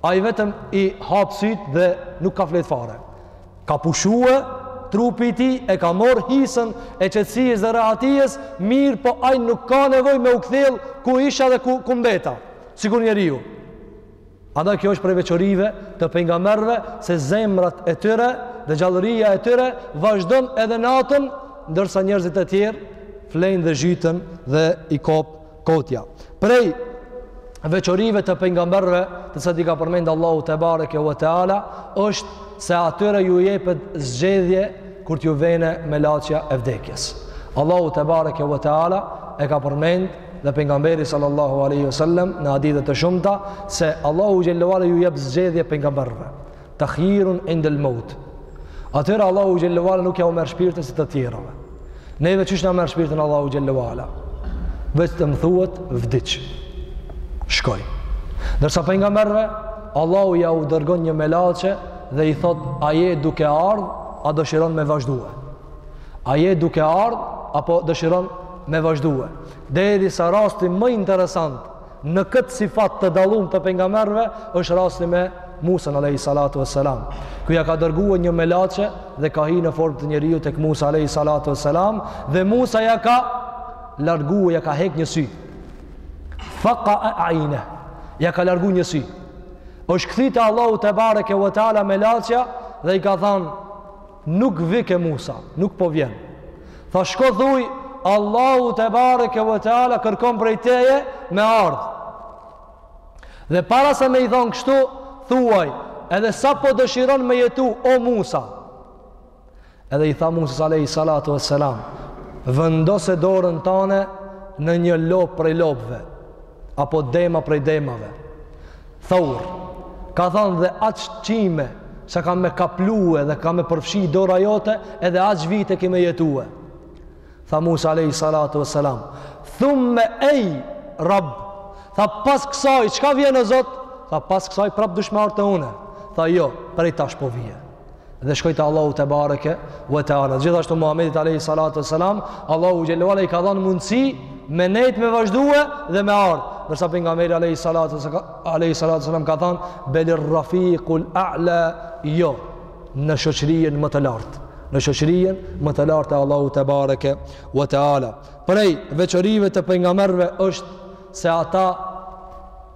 Ai vetëm i hap sytë dhe nuk ka flet fare. Ka pushue trupi i tij e ka morë hisën e qetësisë dhe rehatijës, mirëpo ai nuk ka nevojë me u kthjell ku isha dhe ku ku mbeta, sikur njeriu. Andaj kjo është prej veçorive të pejgamberëve se zemrat e tyre dhe gjallëria e tyre vazhdon edhe natën ndërsa njerëzit e tjerë flejnë dhe zhyten dhe i kop kotja. Prej veçorive të pejgamberëve, të cilat i ka përmend Allahu te bareke ve teala, është se atyre ju jepet zgjedhje kur t'ju vjen melaqja e vdekjes. Allahu te bareke ve teala e ka përmend dhe pejgamberi sallallahu alaihi wasallam në hadithe të shumta se Allahu xhallahu ala ju jep zgjedhje pejgamberëve. Takhirun inda al-maut. Atyre Allahu xhallahu ala nuk ja u merr shpirtin si të tjerëve. Neve qysh na merr shpirtin Allahu xhallahu ala. Vetëm thuhet vdiq. Shkoi. Ndërsa pejgamberëve Allahu ja u dërgon një melaqe dhe i thotë a je duke ardh a dëshiron me vazhdue. A je duke ardh, apo dëshiron me vazhdue. Derisa rasti më interesant në këtë sifat të dallun të pejgamberëve, është rasti me Musën Alejhi Salatu ve Selam. Ku ja ka dërgue një melaqe dhe ka hi në formë të njeriut tek Musa Alejhi Salatu ve Selam, dhe Musa ja ka largue, ja ka hek një sy. Faka'e ajne, ja ka largu një sy. është kthy te Allahu tebareke ve teala melaqja dhe i ka thanë, Nuk vike Musa, nuk po vjen. Tha shko thuj, Allahu tebareke ve teala kërkon prej teje me ardh. Dhe para se me i thanë kështu, thuaj, edhe sa po dëshiron me jetu o Musa. Edhe i tha Musas alayhi salatu vesselam, vendose dorën tane në një lopë prej lopëve apo dem a prej demave. Thaur, ka thanë dhe aq qime sa ka me kaplue dhe ka me përfshi dora jote edhe aq vite ki me jetue. Tha Musa alejhi salatu ve selam, thumme ej rab, tha pas kësaj, çka vjen o Zot? Tha pas kësaj prapë dush me ardh te unë. Tha jo, prej tash po vij. dhe shkoi te Allahu tebareke we teala gjithashtu Muhamedit alayhi salatu wasalam Allahu xhelle ve ala i ka dhanë mundësi me nejt me vazhdue dhe me ardh ndërsa pejgamberi alayhi salatu alayhi salatu wasalam ka thanë belir rafiqul a'la jo në shoqërinë më të lartë në shoqërinë më të lartë te Allahu tebareke we teala prej veçorive të pejgamberëve është se ata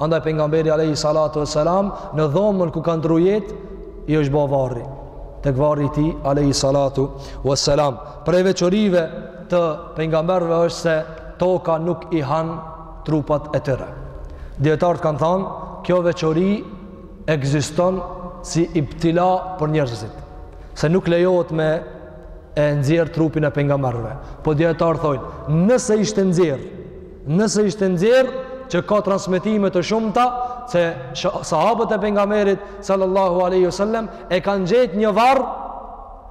Andaj pejgamberi alayhi salatu wassalam në dhomën ku ka ndru jetë i është ba varri tek varri i tij alayhi salatu wassalam. Prej veçorive të pejgamberëve është se toka nuk i han trupat e tyre. Dijetarët kanë thanë, kjo veçori ekziston si ibtila për njerëzit. Se nuk lejohet me e nxjerr trupin e pejgamberëve. Po dijetarët thojnë, nëse ishte nxjerr Nëse ishte nxjerr që ka transmetime të shumta se sahabët e pejgamberit sallallahu alaihi wasallam e kanë gjetë një varr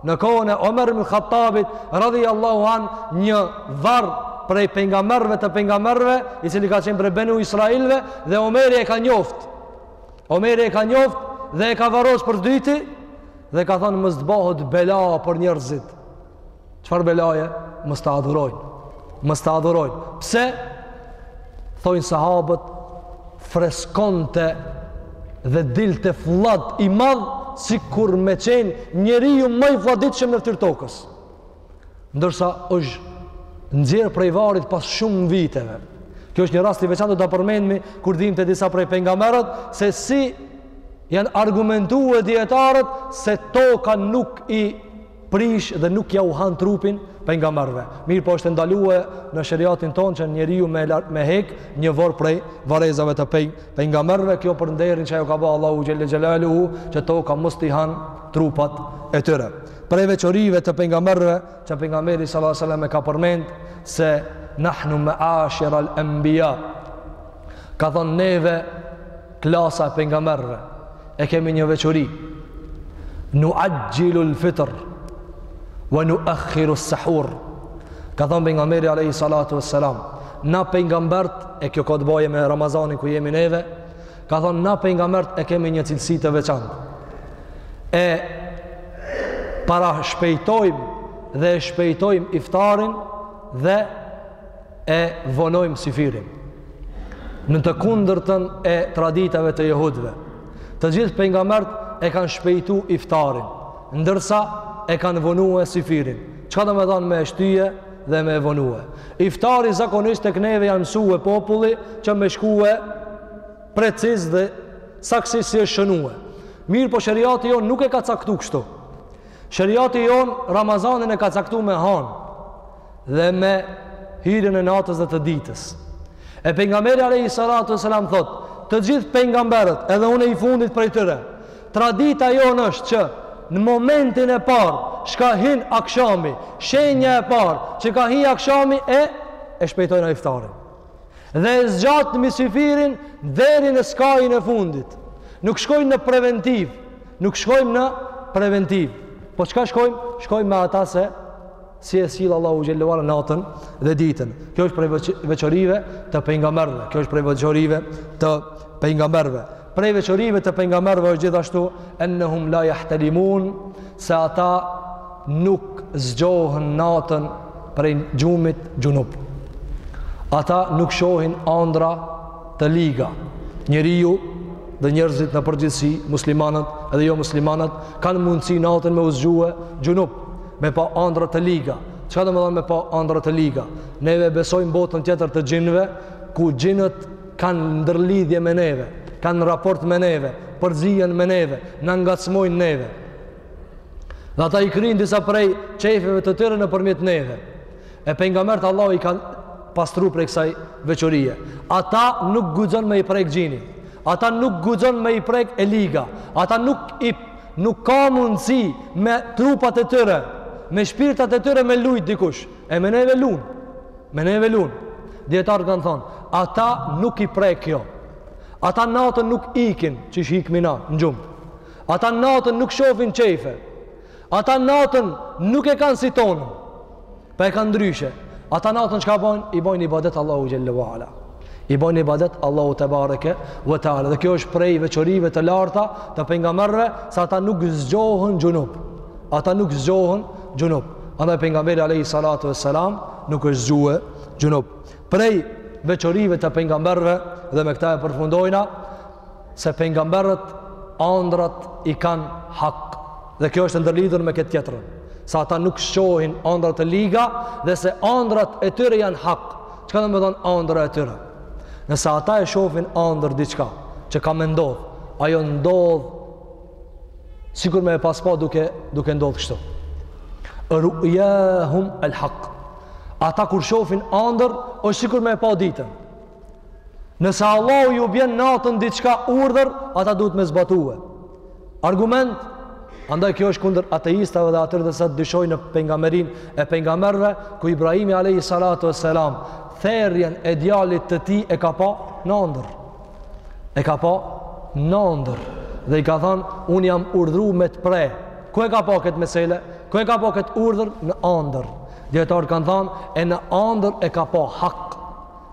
në kohën e Omer ibn Khattabit radhiyallahu an një varr prej pejgamberëve të pejgamberëve i cili ka qenë prej Banu Israilve dhe Omeri e ka njoft Omeri e ka njoft dhe e ka varros për dyti dhe ka thanë mos të bahet bela për njerëzit Çfarë belaje? Mos ta adhurojnë. Mos ta adhurojnë. Pse? Thojnë sahabët freskonte dhe dilte fllat i madh sikur me qenë njeriu më i flladitshëm në ftyrë tokës. Ndërsa është nxjerr prej varrit pas shumë viteve. Kjo është një rast i veçantë do ta përmendmi kur vijmë te disa prej pejgamberët se si janë argumentu e dijetarët se toka nuk i prish dhe nuk jau han trupin pejgamberëve. Mirëpo është ndalue në sheriatin tonë që njeriu me, me hek një vorr prej varrezave të pej, pejgamberëve kjo për nderin që jau ka ba Allahu Xhel-le Xhelaluhu që toka mos t'i han trupat e tyre. Prej veçorive të pejgamberëve që pejgamberi sallallahu alejhi sel-lem e ka përmend se nahnu meashirel enbija ka thonë neve klasa e pejgamberëve, e kemi një veçori, nuaxhilul fitr, ve nuakhirus sehur, ka thonë pejgamberi alejhi salatu ue selam, na pejgamberët, e kjo ka të bajë me Ramazanin ku jemi neve, ka thonë na pejgamberët e kemi një cilësi të veçantë, e parashpejtojmë dhe e shpejtojmë iftarin dhe e vonojmë syfyrin. Në të kundërtën e traditave të jehudve, të gjithë pejgamberët e kanë shpejtu iftarin, ndërsa e kanë vonue syfyrin. Çka domethanë me e shtye dhe me e vonue? Iftari zakonisht tek neve janë mësue populli që me shkue preciz dhe saktësisht si është shënue. Mirëpo sheriati jonë nuk e ka caktu kështu. Sheriati jonë Ramazanin e ka caktu me hanë. dhe me hyrjen e natës dhe të ditës. E pejgamberi alayhi salatu wasalam thotë, të gjithë pejgamberët, edhe unë i fundit prej tyre, tradita jonë është që në momentin e parë çka hin akshami, shenja e parë që ka hi akshami e e shpejtojnë iftarin. Dhe e zgjatmi syfyrin deri në skajin e fundit. Nuk shkojmë në preventivë, nuk shkojmë në preventivë. Po çka shkojmë? Shkojmë me ata se Si e sjell Allahu xhel-le ue ala natën dhe ditën. Kjo është prej veçorive të pejgamberëve. Kjo është prej veçorive të pejgamberëve. Prej veçorive të pejgamberëve është gjithashtu ennehum la yahtalimun se ata nuk zgjohen natën prej gjumit xhunub. Ata nuk shohin andra të liga. Njeriu dhe njerëzit në përgjithësi, muslimanët edhe jomuslimanët, kanë mundësi natën me u zgjue xhunub. Me pa andra të liga. Çka do me thonë me pa andra të liga? Neve e besojmë botën tjetër të xhinëve, ku xhinët kanë ndërlidhje me neve, kanë raport me neve, përzihen me neve, na ngacmojnë neve. Dhe ata i kryjnë disa prej qejfeve të tyre nëpërmjet neve. E pejgamberët Allahu i kanë pastru prej kësaj veçorie. Ata nuk guxon me i prek xhini. Ata nuk guxon me i prek e liga. Ata nuk i Nuk ka mundësi me trupat e tyre, me shpirtat e tyre me lujt dikush. E me neve lun. Me neve lun. Dijetarët kanë thonë, ata nuk i prek kjo. Ata natën nuk ikin, qysh ikmi na, në gjumë. Ata natën nuk shofin qejfe. Ata natën nuk e kanë si tonën. Po e kanë ndryshe. Ata natën çka bojnë? I bojnë ibadet Allahu xhelle ve ala. I bojnë ibadet Allahu tebareke ve teala. Dhe kjo është prej veçorive të larta të pejgamberëve se ata nuk zgjohen xhunub. Ata nuk zgjohen xhunub. Andaj pejgamberi alejhi salatu vesselam nuk është zgjue xhunub. Prej veçorive të pejgamberëve dhe me këtë e përfundojna se pejgamberët andrrat i kanë hak. Dhe kjo është e ndërlidhur me këtë tjetrën, se ata nuk shohin andrra të liga dhe se andrrat e tyre janë hak. Çka do me thonë andrra e tyre? Nëse ata e shofin andërr diçka që ka me ndodh, ajo ndodh sikur me e pas pa duke duke ndodh kështu. Ru'yahum al-haq. Ata kur shofin andërr, është sikur me e pa ditën. Nëse Allahu ju bjen natën diçka urdhër, ata duhet me zbatue. Argument, andaj kjo është kundër ateistave dhe atyre të cilët dyshojnë në pejgamberinë e pejgamberëve, ku Ibrahimi alejhi salatu ve selam, therjen e djalit të tij e ka pa në andërr. E ka pa në andërr. Dhe i ka thanë, unë jam urdhru me të pre. Ku e ka pa këtë mesele? Ku e ka pa këtë urdhër? Në andërr. Dijetarët kanë thanë, e në andërr e ka pa hak.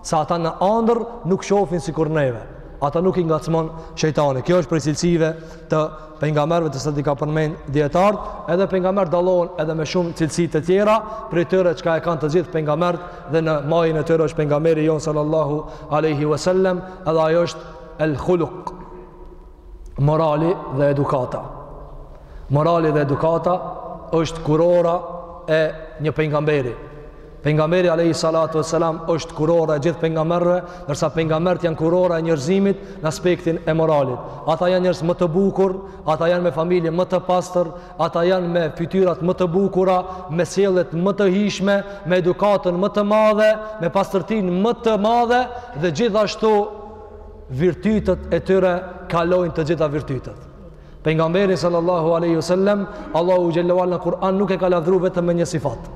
Se ata në andërr nuk shofin sikur neve. Ata nuk i ngacmon shejtani. Kjo është prej cilësive të pejgamberëve të cilat i kanë përmend dijetarët, edhe pejgamberët dallohen edhe me shumë cilësi të tjera, prej tyre çka e kanë të gjithë pejgamberët dhe në majën e tyre është pejgamberi jonë sallallahu aleyhi wasallam, edhe ajo është el khuluk. morali dhe edukata. Morali dhe edukata është kurora e një pejgamberi. Pejgamberi alejhi salatu ve selam është kurora e gjithë pejgamberëve, ndërsa pejgamberët janë kurora e njerëzimit në aspektin e moralit. Ata janë njerëz më të bukur, ata janë me familje më të pastër, ata janë me fytyrat më të bukura, me sjelljet më të hijshme, me edukatën më të madhe, me pastërtinë më të madhe dhe gjithashtu virtytet e tyre kalojnë të gjitha virtytet. Pejgamberin sallallahu aleyhi sallem, Allahu xhelle ve ala në Kur'an nuk e ka lavdru vetëm me një sifat.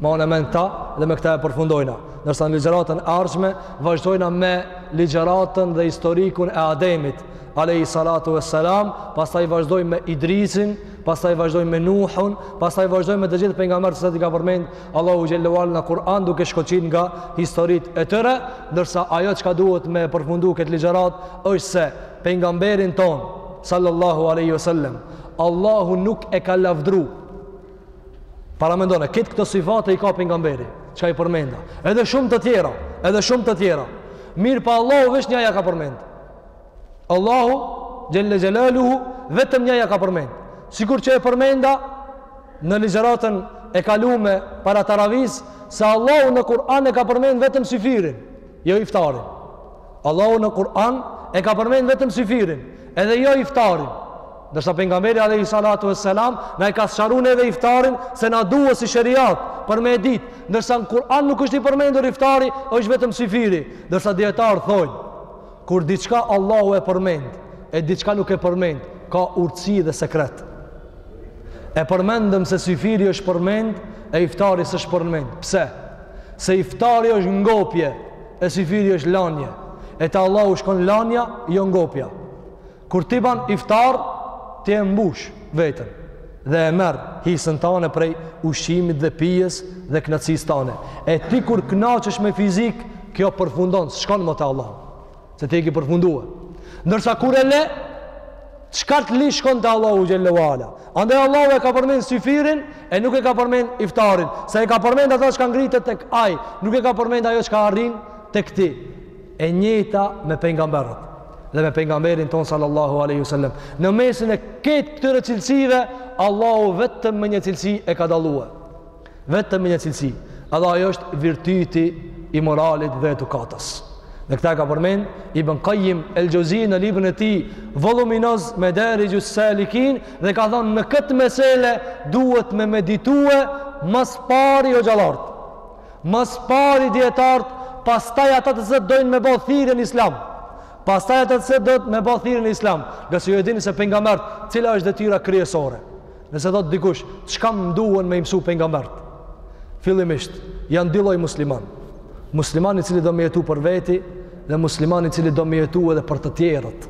Mbane mend këta dhe me këta e përfundojna. Ndërsa në ligjeratën ardhshme, vazhdojna me ligjeratën dhe historikun e Ademit, aleyhi salatu ve selam, pastaj vazhdojmë me Idrisin, pastaj vazhdojmë me Nuhun, pastaj vazhdojmë me të gjithë pejgamberët që i ka përmend, Allahu xhelle ve ala në Kur'an duke shkoqit nga historitë e tyre, ndërsa ajo çka duhet me përfundu këtë ligjëratë, është se pejgamberin tonë, sallallahu aleyhi sallem, Allahu nuk e ka lavdru. Paramendone, këtë këto sifate i ka pejgamberi, çka i përmenda. Edhe shumë të tjera, edhe shumë të tjera. Mirëpo Allahu veç një ja ka përmend. Allahu xhelle xhelaluhu vetëm një ja ka përmend. Sikur që e përmenda në ligjëratën e kalume para taravisë se Allahu në Kur'an e ka përmend vetëm syfirin, jo iftarin. Allahu në Kur'an e ka përmend vetëm syfirin e jo iftarin. Ndërsa pejgamberi alayhi salatu vesselam na e ka sqaru neve iftarin se na duhet si sheriat për me e ditë, ndërsa në Kur'an nuk është i përmendur iftari, është vetëm syfiri. Ndërsa dijetarët thonë Kur diçka Allahu e përmend, e diçka nuk e përmend, ka urtësi dhe sekret. E përmendëm se syfiri është përmend, e iftari s'është përmend. Pse? Se iftari është ngopje, e syfiri është lanje. E te Allahu shkon lanja, jo ngopja. Kur ti ban iftar, ti e mbush veten dhe e merr hisën tane prej ushqimit dhe pijes dhe kënaqësisë tane. E ti kur kënaqesh me fizik, kjo përfundon, s'shkon më te Allahu. Se ti e ke përfundue. Ndërsa kur e le, çka ti le shkon te Allahu xhelle ve ala. Andaj Allahu e ka përmend syfirin e nuk e ka përmend iftarin, se e ka përmend ata çka ngritet tek ai, nuk e ka përmend ajo çka arrin tek ti. E njëjta me pejgamberët. dhe me pejgamberin tonë sallallahu alaihi wasallam. Në mesin e këtë këtyre cilësive, Allahu vetëm me një cilësi e ka dallue. Vetëm me një cilësi. Edhe ajo është virtyti i moralit dhe edukatës. Dhe këta e ka përmend Ibn Kajim el Xhevzi në librin e tij voluminoz Medarixhus Salikin dhe ka thanë në këtë mesele duhet me meditue ma s'pari hoxhallarët. Ma s'pari dijetarët, pastaj ata të cilët dojnë me bo thirrje në islam. Pastaj ata të cilët dojnë me bo thirrje në islam. Ngase ju e dini se pejgamberët, cila është detyra kryesore. Nëse thotë dikush, çka m'duhen me i msu pejgamberët? Fillimisht, janë dy lloj muslimanë. Muslimani i cili do me jetu për veti dhe muslimani i cili do me jetu edhe për të tjerët.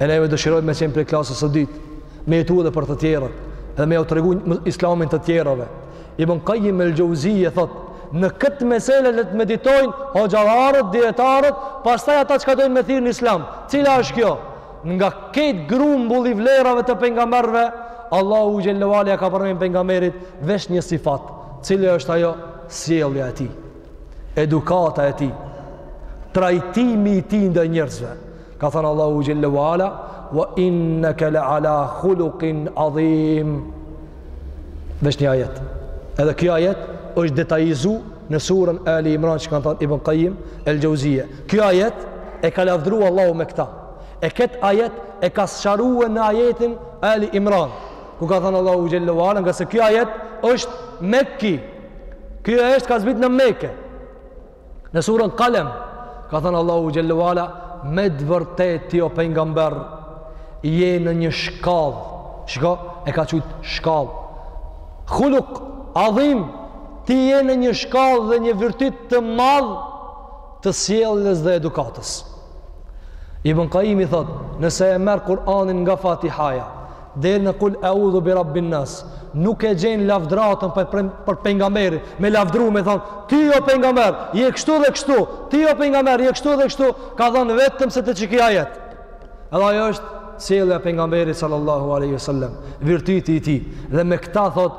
E neve dëshirojmë me qenë prej klasës së dytë, me jetu edhe për të tjerët dhe me jau tregu islamin të tjerëve. Ibn Qayyim el-Jauziyje thot, në këtë meselë le të meditojnë hoxhallarët, dietarët, pastaj ata çka doin me thirr në Islam. Cila është kjo? Nga krejt grumbull i vlerave të pejgamberëve, Allahu xhallahu ala ka përmendur pejgamberit veç një sifat, cila është ajo sjellja e tij, edukata e tij, trajtimi i tij ndaj njerëzve. Ka thënë Allahu Gjelle wa Ala, wa inna ke la ala khulukin adhim. Veç një ajet. Edhe ky ajet është detajizu në surën e Ali Imran çka ka thënë Ibn Qajim El Gjauzije. Ky ajet e ka lavdëru Allahu me këta. E këtë ajet e ka sqarue në ajetin Ali Imran. Ku ka thënë Allahu Gjelle wa Ala, ngase ky ajet është mekki. Ky ajet ka zbrit në Meke. Në surën Kalem, ka thënë Allahu Gjelluala, me të vërtetë ti o pengamber, je në një shkallë, shiko, e ka qujt shkallë, khuluk, adhim, ti je në një shkallë dhe një virtyt të madh të sjellës dhe edukatës. Ibn Kaimi thot, nëse e merr Kur'anin nga Fatihaja, Deri në kul eudhu bi rabbin nas. Nuk e gjen lavdratën për, për pejgamberin. Me lavdru me thon, ti o pejgamber, je kështu dhe kështu. Ti o pejgamber, je kështu dhe kështu. Ka thon vetëm se te qiky ajet. Edhe ajo është sjellja e pejgamberit sallallahu alaihi wasallam, virtyti i tij. Dhe me këtë thot,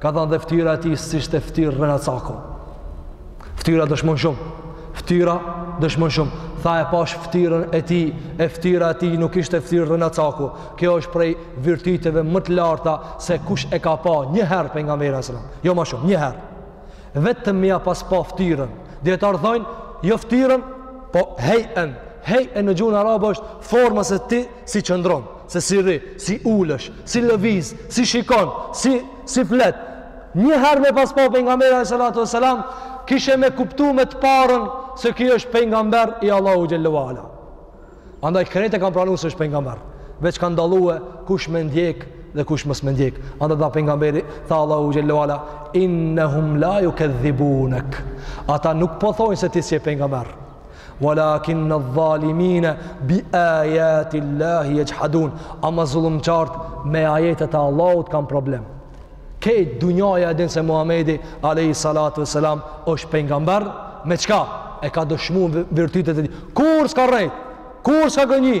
Ka thënë dhe ftyra e tij s'ishte ftyrë rrenacaku. Ftyra dëshmon shumë. Ftyra dëshmon shumë. Tha e pashë ftyrën e tij, e ftyra e tij nuk ishte ftyrë rrenacaku. Kjo është prej virtyteve më të larta se kush e ka pa një herë pejgamberin sallallahu alajhi wasallam. Jo më shumë, një herë. Vetëm me ia pas pa ftyrën. Dijetarët thonë, jo ftyrën, po hejën. Heje në gjuhën arabe është forma se ti si qëndron. se si rri, si ulesh, si lëviz, si shikon, si, si flet, një herë me pas pa pejgamberin alejhi salatu e selam, kishe me kuptu me të parën se ky është pejgamber i Allahu Gjellewala. Andaj krejt e kanë pranu se është pejgamber, veç kanë dallue kush me ndjek dhe kush mos me ndjek. Andaj tha pejgamberi, tha Allahu Gjellewala, innehum la jukedhibunek, ata nuk po thojnë se ti s'je pejgamber, Walakinne dhalimine bi ajatillahi jegjhadun. Ama zullumqarët me ajetet e Allahut kanë problem. Krejt dunjaja e din se Muhamedi Alehi Salatu e Selam është pengamber. Me qka e ka dëshmu? Virtytet e tij. Kurrë s'ka rrejt. Kurrë s'ka gënjy.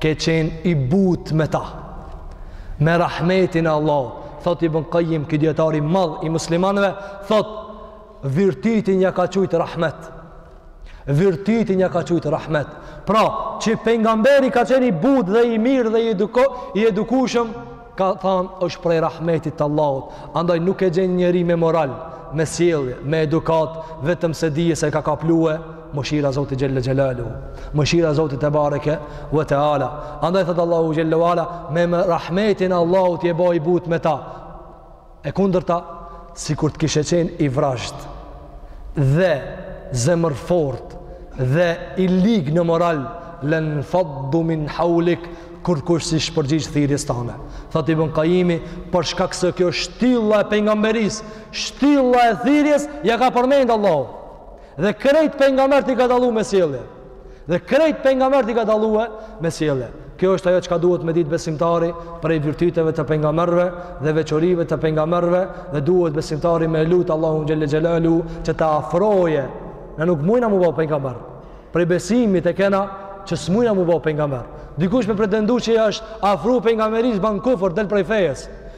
ke qenë i butë me ta. Me rahmetin e Allahut, thot Ibn Kajim ky dijetar i madh i muslimanve, thot virtytin ja ka qujtë rahmet. Virtytin ja ka qujtë rahmet. Pra, që pengamberi ka qenë i butë dhe i mirë dhe i, eduko, i edukushëm, Ka thanë është prej rahmetit të Allahut, andaj nuk e gjen njeri me moral, me sjellje, me edukatë, vetëm se dije se e ka kaplue mëshira e Zotit xhelle xhelaluhu. Mëshira e Zotit tebareke ve teala. Andaj thotë Allahu xhelle ve ala, me rahmetin e Allahut je bo i butë me ta. E kundërta, sikur të kishe qenë i vrazhdë dhe zemërfortë dhe i lig në moral, lenfaddu min haulik, kurkush s'ish përgjigj thirrjes tane. Thotë Ibn Kajimi, për shkak se kjo shtylla e pejgamberisë, shtylla e thirrjes ia ka përmend Allahu. Dhe krejt pejgamberët i ka dallu me sjellje. Dhe krejt pejgamberët i ka dallue me sjellje. Kjo është ajo çka duhet me ditë besimtari prej virtyteve të pejgamberëve dhe veçorive të pejgamberëve dhe duhet besimtari me lut Allahun xhelle xhelaluhu që ta afrojë. Na nuk mujna m'u ba pejgamber. Prej besimit e kena që s'mujna m'u ba pejgamber. Dikush me pretendu që është afru pejgamberisë ban kufër del prej fejes.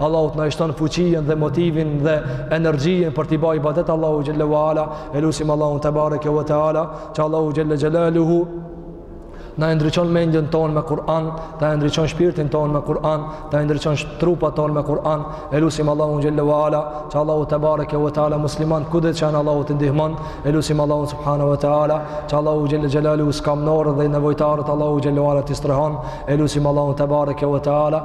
Allahu të na shton fuqinë dhe motivin dhe energjinë për të bërë ibadet Allahu xhelle ve ala. E lusim Allahun tebareke ve teala që Allahu xhelle xhelaluhu na e ndriçon mendjen tonë me Kur'an, ta ndriçon shpirtin tonë me Kur'an, ta ndriçon trupat tonë me Kur'an. E lusim Allahun xhelle ve ala, që Allahu tebareke ve teala muslimanët kudo që janë Allahu t'i ndihmon. E lusim Allahun subhanahu ve teala, që Allahu xhelle xhelaluhu skamnorët dhe nevojtarët Allahu xhelle ve ala t'i strehon. E lusim Allahun tebareke ve teala,